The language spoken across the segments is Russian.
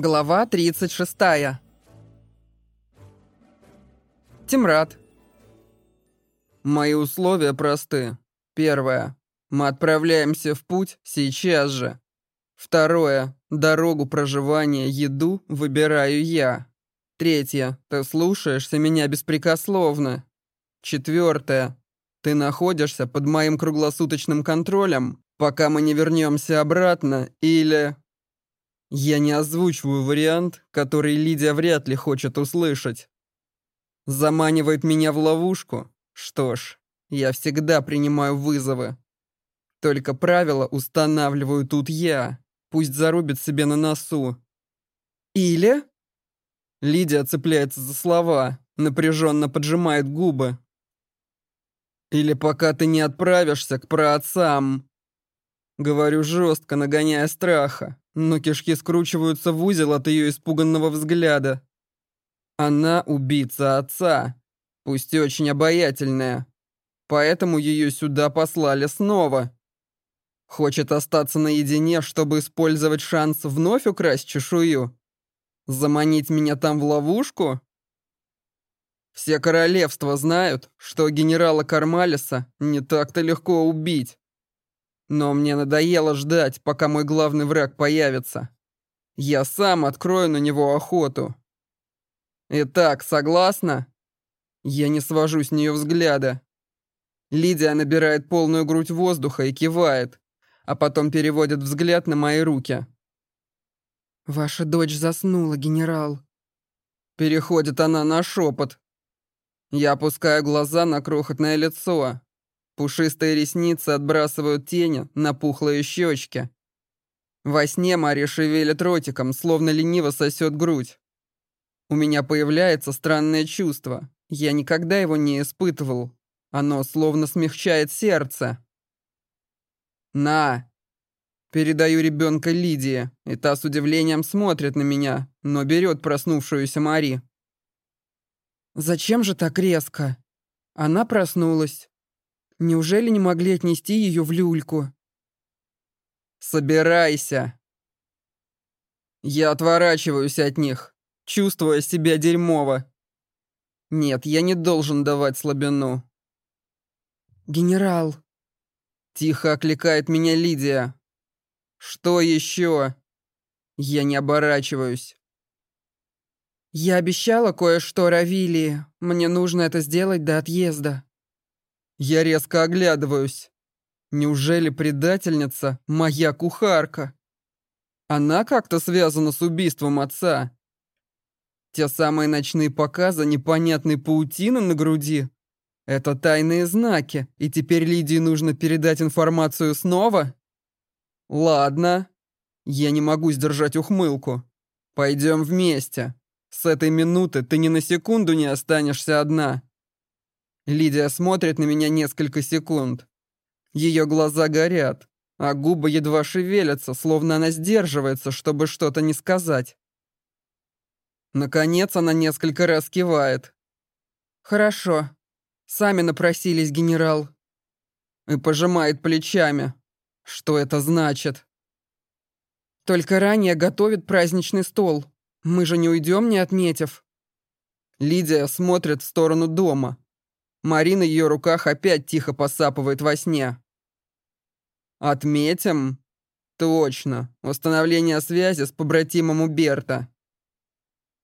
Глава 36. Тимрад. Мои условия просты. Первое. Мы отправляемся в путь сейчас же. Второе. Дорогу проживания, еду выбираю я. Третье. Ты слушаешься меня беспрекословно. Четвертое. Ты находишься под моим круглосуточным контролем, пока мы не вернемся обратно, или... Я не озвучиваю вариант, который Лидия вряд ли хочет услышать. Заманивает меня в ловушку? Что ж, я всегда принимаю вызовы. Только правила устанавливаю тут я. Пусть зарубит себе на носу. Или... Лидия цепляется за слова, напряженно поджимает губы. Или пока ты не отправишься к праотцам. Говорю жестко, нагоняя страха но кишки скручиваются в узел от ее испуганного взгляда. Она убийца отца, пусть и очень обаятельная, поэтому ее сюда послали снова. Хочет остаться наедине, чтобы использовать шанс вновь украсть чешую? Заманить меня там в ловушку? Все королевства знают, что генерала Кармалиса не так-то легко убить. Но мне надоело ждать, пока мой главный враг появится. Я сам открою на него охоту. Итак, согласна? Я не свожу с нее взгляда. Лидия набирает полную грудь воздуха и кивает, а потом переводит взгляд на мои руки. «Ваша дочь заснула, генерал». Переходит она на шепот. Я опускаю глаза на крохотное лицо, Пушистые ресницы отбрасывают тени на пухлые щечки. Во сне Мария шевелит ротиком, словно лениво сосет грудь. У меня появляется странное чувство. Я никогда его не испытывал. Оно словно смягчает сердце. «На!» Передаю ребенка Лидии, и та с удивлением смотрит на меня, но берет проснувшуюся Мари. «Зачем же так резко?» Она проснулась. Неужели не могли отнести ее в люльку? «Собирайся!» Я отворачиваюсь от них, чувствуя себя дерьмово. Нет, я не должен давать слабину. «Генерал!» Тихо окликает меня Лидия. «Что еще?» Я не оборачиваюсь. «Я обещала кое-что Равилии. Мне нужно это сделать до отъезда». Я резко оглядываюсь. Неужели предательница моя кухарка? Она как-то связана с убийством отца. Те самые ночные показы непонятной паутины на груди. Это тайные знаки, и теперь Лидии нужно передать информацию снова? Ладно. Я не могу сдержать ухмылку. Пойдем вместе. С этой минуты ты ни на секунду не останешься одна. Лидия смотрит на меня несколько секунд. Ее глаза горят, а губы едва шевелятся, словно она сдерживается, чтобы что-то не сказать. Наконец она несколько раз кивает. «Хорошо. Сами напросились, генерал». И пожимает плечами. Что это значит? «Только ранее готовит праздничный стол. Мы же не уйдем, не отметив». Лидия смотрит в сторону дома, Марина ее руках опять тихо посапывает во сне. Отметим? Точно. Установление связи с побратимом Уберта.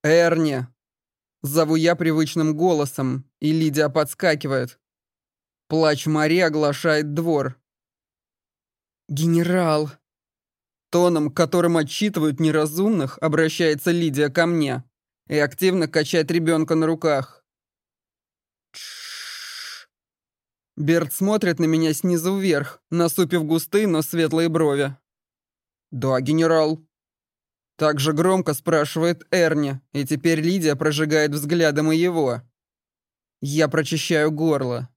Эрни. Зову я привычным голосом, и Лидия подскакивает. Плач Мари оглашает двор. «Генерал!» Тоном, которым отчитывают неразумных, обращается Лидия ко мне и активно качает ребенка на руках. Берт смотрит на меня снизу вверх, насупив густые, но светлые брови. «Да, генерал». Так же громко спрашивает Эрни, и теперь Лидия прожигает взглядом и его. Я прочищаю горло.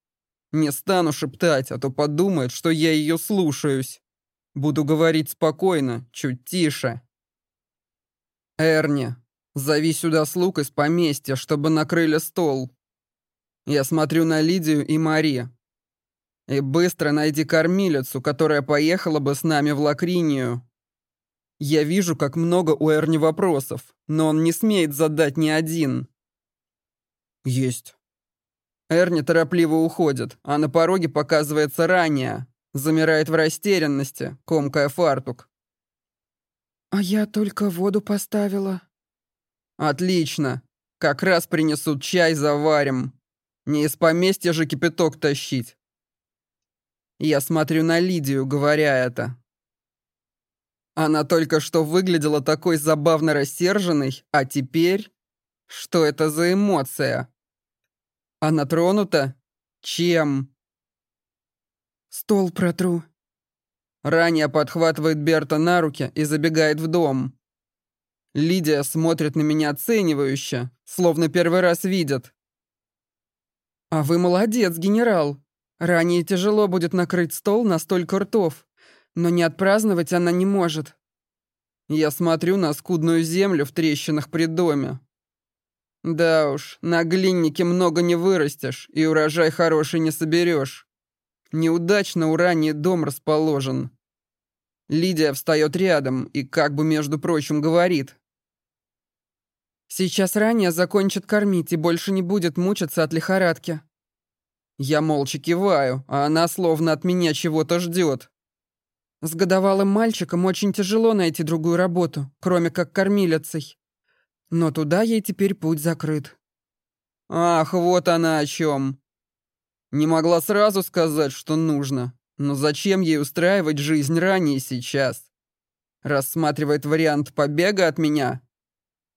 Не стану шептать, а то подумает, что я ее слушаюсь. Буду говорить спокойно, чуть тише. Эрни, зови сюда слуг из поместья, чтобы накрыли стол. Я смотрю на Лидию и Мари, и быстро найди кормилицу, которая поехала бы с нами в Лакринию. Я вижу, как много у Эрни вопросов, но он не смеет задать ни один. Есть. Эрни торопливо уходит, а на пороге показывается ранее. Замирает в растерянности, комкая фартук. «А я только воду поставила». «Отлично. Как раз принесут чай, заварим. Не из поместья же кипяток тащить». Я смотрю на Лидию, говоря это. Она только что выглядела такой забавно рассерженной, а теперь... Что это за эмоция? Она тронута? Чем? Стол протру. Ранее подхватывает Берта на руки и забегает в дом. Лидия смотрит на меня оценивающе, словно первый раз видит. «А вы молодец, генерал. Ранее тяжело будет накрыть стол на столько ртов, но не отпраздновать она не может. Я смотрю на скудную землю в трещинах при доме. Да уж, на глиннике много не вырастешь, и урожай хороший не соберешь. Неудачно у ранее дом расположен. Лидия встает рядом и как бы, между прочим, говорит. «Сейчас ранее закончит кормить и больше не будет мучиться от лихорадки». Я молча киваю, а она словно от меня чего-то ждет. С годовалым мальчиком очень тяжело найти другую работу, кроме как кормилицей. Но туда ей теперь путь закрыт. Ах, вот она о чем. Не могла сразу сказать, что нужно. Но зачем ей устраивать жизнь ранее сейчас? Рассматривает вариант побега от меня?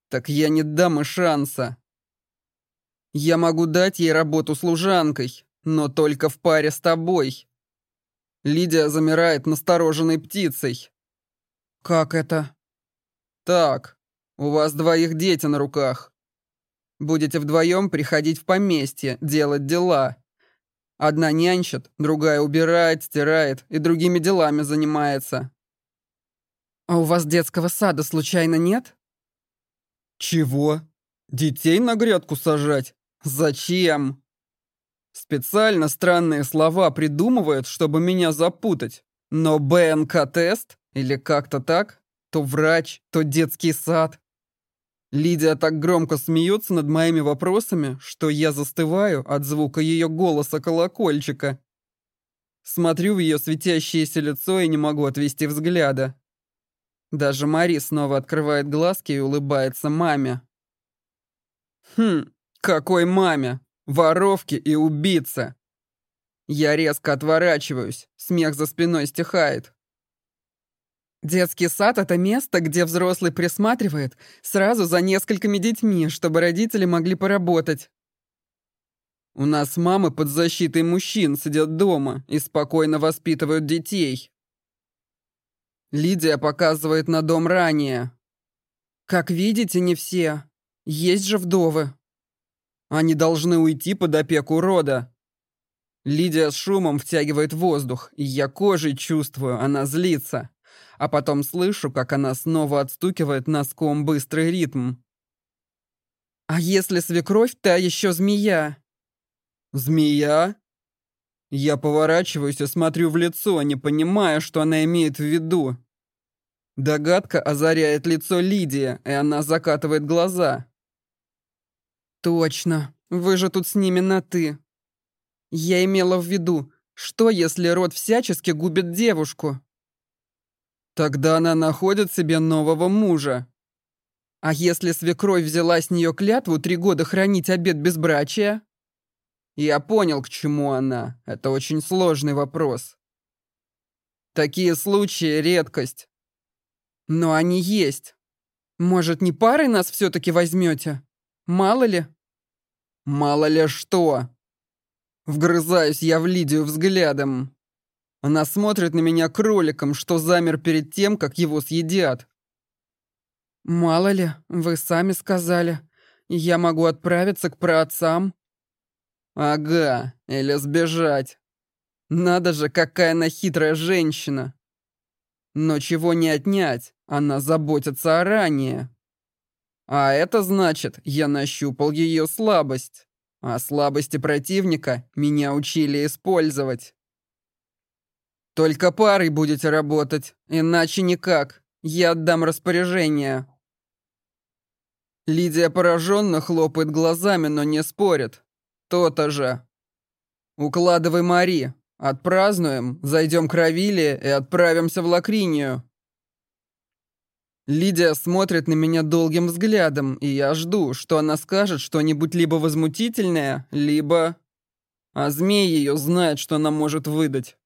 Так я не дам и шанса. Я могу дать ей работу служанкой, но только в паре с тобой. Лидия замирает настороженной птицей. Как это? Так, у вас двоих дети на руках. Будете вдвоем приходить в поместье, делать дела. Одна нянчит, другая убирает, стирает и другими делами занимается. А у вас детского сада случайно нет? Чего? Детей на грядку сажать? Зачем? Специально странные слова придумывают, чтобы меня запутать. Но БНК-тест, или как-то так, то врач, то детский сад. Лидия так громко смеется над моими вопросами, что я застываю от звука ее голоса колокольчика. Смотрю в ее светящееся лицо и не могу отвести взгляда. Даже Мари снова открывает глазки и улыбается маме. Хм, какой маме? Воровки и убийца. Я резко отворачиваюсь, смех за спиной стихает. Детский сад — это место, где взрослый присматривает сразу за несколькими детьми, чтобы родители могли поработать. У нас мамы под защитой мужчин сидят дома и спокойно воспитывают детей. Лидия показывает на дом ранее. Как видите, не все. Есть же вдовы. Они должны уйти под опеку рода. Лидия с шумом втягивает воздух, и я кожей чувствую, она злится. А потом слышу, как она снова отстукивает носком быстрый ритм. «А если свекровь та еще змея?» «Змея?» Я поворачиваюсь и смотрю в лицо, не понимая, что она имеет в виду. Догадка озаряет лицо Лидии, и она закатывает глаза. «Точно. Вы же тут с ними на «ты». Я имела в виду, что если род всячески губит девушку?» «Тогда она находит себе нового мужа. А если свекровь взяла с нее клятву три года хранить обет безбрачия?» Я понял, к чему она. Это очень сложный вопрос. Такие случаи — редкость. Но они есть. Может, не парой нас все-таки возьмете? Мало ли? Мало ли что. Вгрызаюсь я в Лидию взглядом. Она смотрит на меня кроликом, что замер перед тем, как его съедят. «Мало ли, вы сами сказали. Я могу отправиться к праотцам». «Ага, или сбежать. Надо же, какая она хитрая женщина. Но чего не отнять, она заботится о ранее. А это значит, я нащупал ее слабость. А слабости противника меня учили использовать. Только парой будете работать, иначе никак. Я отдам распоряжение». Лидия пораженно хлопает глазами, но не спорит. То-то же. «Укладывай Мари. Отпразднуем, зайдем к Равиле и отправимся в Лакринию». Лидия смотрит на меня долгим взглядом, и я жду, что она скажет что-нибудь либо возмутительное, либо... А змей ее знает, что она может выдать.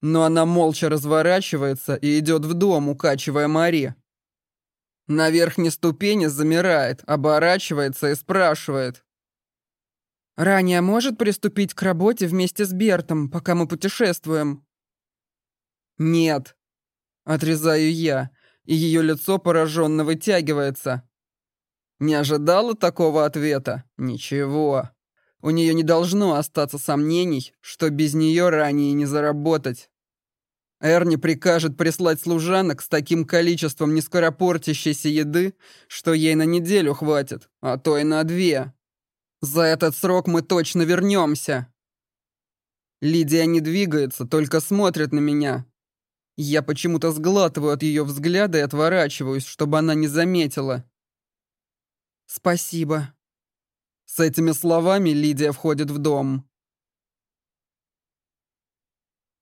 Но она молча разворачивается и идет в дом, укачивая Мари. На верхней ступени замирает, оборачивается и спрашивает. «Ранее может приступить к работе вместе с Бертом, пока мы путешествуем?» «Нет», — отрезаю я, и ее лицо пораженно вытягивается. Не ожидала такого ответа? Ничего. У нее не должно остаться сомнений, что без нее ранее не заработать. Эрни прикажет прислать служанок с таким количеством нескоропортящейся еды, что ей на неделю хватит, а то и на две. За этот срок мы точно вернемся. Лидия не двигается, только смотрит на меня. Я почему-то сглатываю от ее взгляда и отворачиваюсь, чтобы она не заметила. «Спасибо». С этими словами Лидия входит в дом.